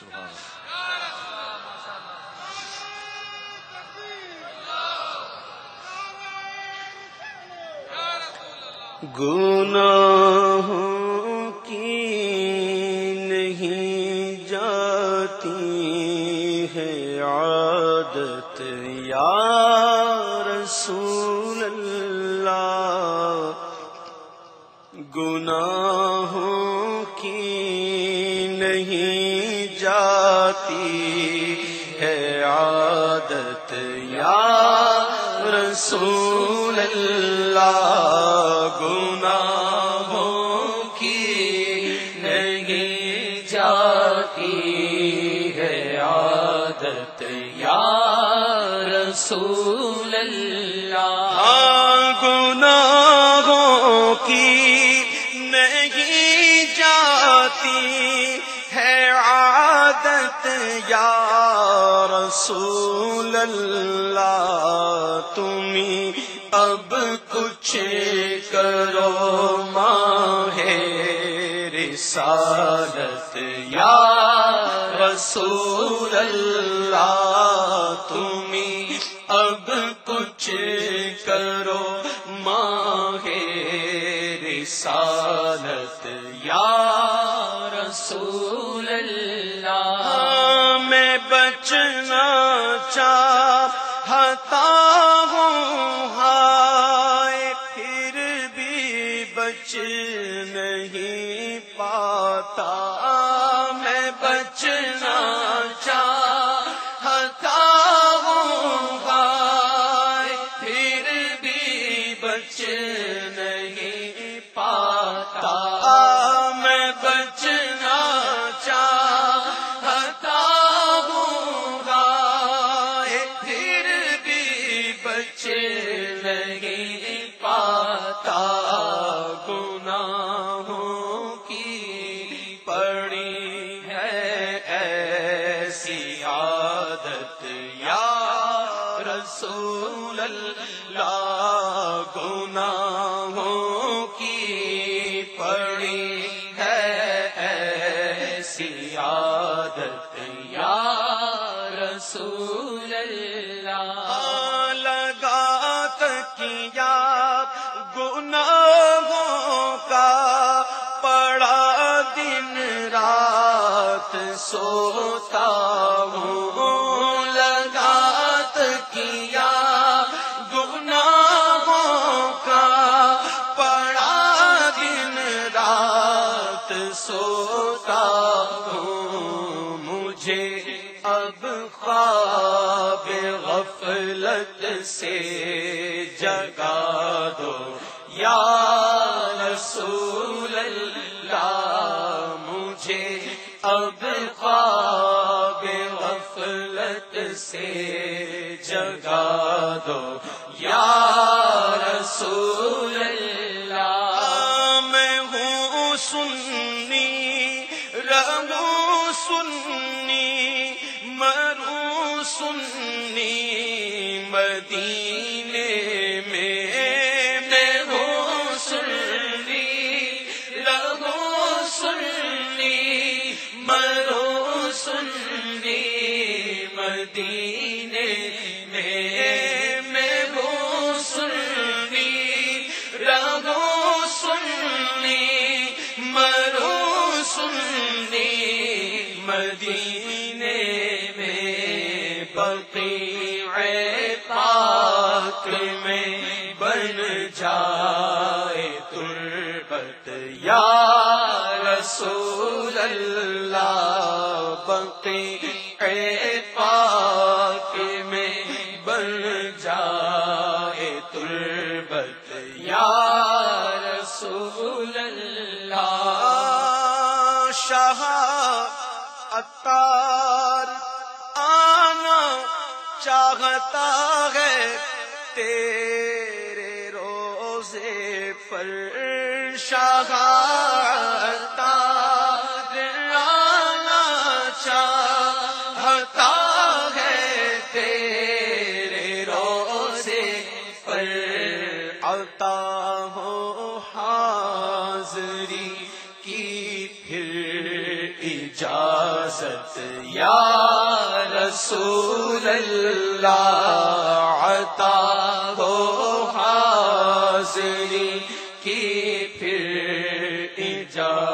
سبحان اللہ۔ گناہوں کی نہیں جاتی ہے عادت یا رسول اللہ۔ گناہوں کی نہیں جاتی ہے عادت یا رسول اللہ گناہوں کی نہیں جاتی ہے عادت یا رسول اللہ ہاں گناہوں کی نہیں جاتی ہے عادت، یا رسول اللہ، تمہیں اب کچھ کرو ماہ رسالت۔ یا رسول اللہ، تمہیں اب کچھ بچنا چاہتا ہوں ہائے پھر بھی بچ نہیں پاتا۔ نہیں پاتا گناہوں کی پڑی ہے ایسی عادت، یا رسول اللہ، گناہوں کی پڑی ہے ایسی عادت، یا رسول سوتا ہوں، لگات کیا گناہوں کا پڑا دن رات سوتا ہوں۔ مجھے اب خواب غفلت سے جگا دو۔ یا رسول سے جگا دو۔ یا رسول اللہ۔ میں ہوں سنی رہوں سنی مروں سنی مدین مدینے میں پاک میں بن جائے بن جائے تربت، یا رسول اللہ۔ شاہ اتار آنا چاہتا ہے تیرے روزے پر۔ شاہ عطا ہو حاضری کی پھر اجازت۔ یا رسول اللہ، عطا ہو حاضری کی پھر اجازت۔